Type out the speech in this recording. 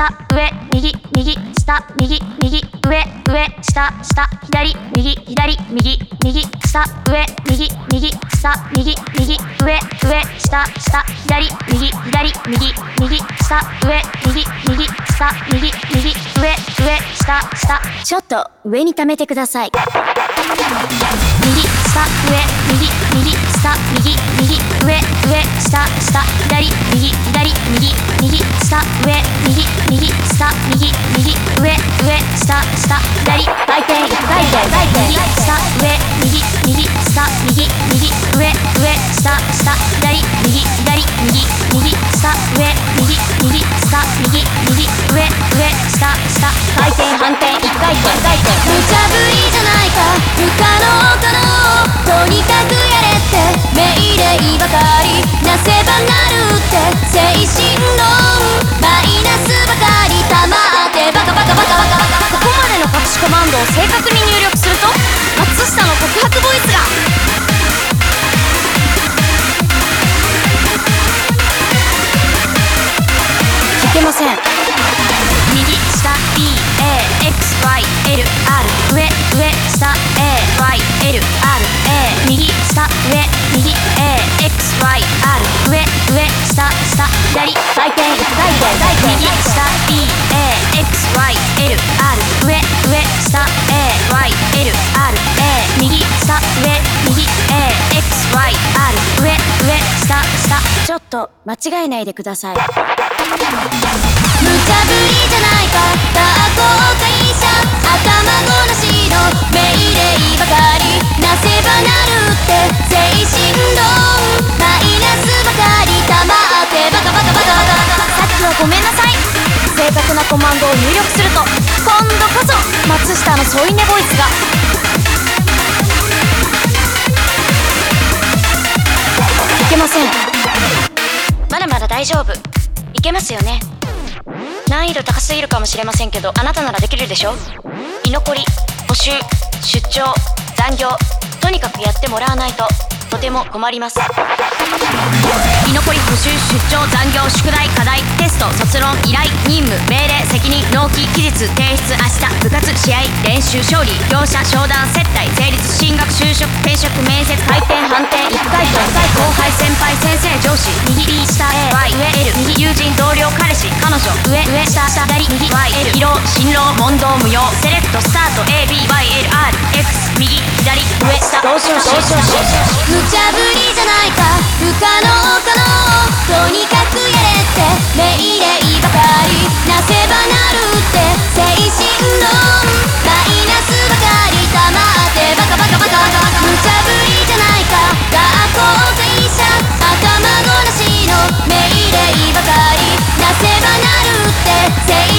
下上右右下右右上上下下左右左右右下上右右下右右上上下下左右左右右下上右右下右右上上下下。ちょっと上に溜めてください。右下上右右下右右上上下下左右左右右下上右右下右右上上下下左回転1回 Y L R 上上下 A Y L R A 右下上右 A X Y R 上上下下左回転回転回転右下 B A X Y L R 上上下 A Y L R A 右下上右 A X Y R 上上下下。ちょっと間違えないでください。無茶正確なコマンドを入力すると今度こそ松下の添い寝ボイスが。いけません。まだまだ大丈夫。いけますよね。難易度高すぎるかもしれませんけどあなたならできるでしょ。居残り補習出張残業とにかくやってもらわないと。とても困ります。居残り補習出張残業宿題課題テスト卒論依頼任務命令責任納期期日提出明日部活試合練習勝利業者商談接待成立進学就職転職面接回転反転1回転後輩先輩先生上司右 B 下 A Y 上 L 右友人同僚彼氏彼女上上下下左右 Y L 疲労辛労問答無用セレクトスタ少ち無茶ぶりじゃないか不可能可能とにかくやれって命令ばかりなせばなるって精神論マイナスばかり黙まってバカバカバカバカ無茶ぶりじゃないか学校会社頭ごなしの命令ばかりなせばなるって精神論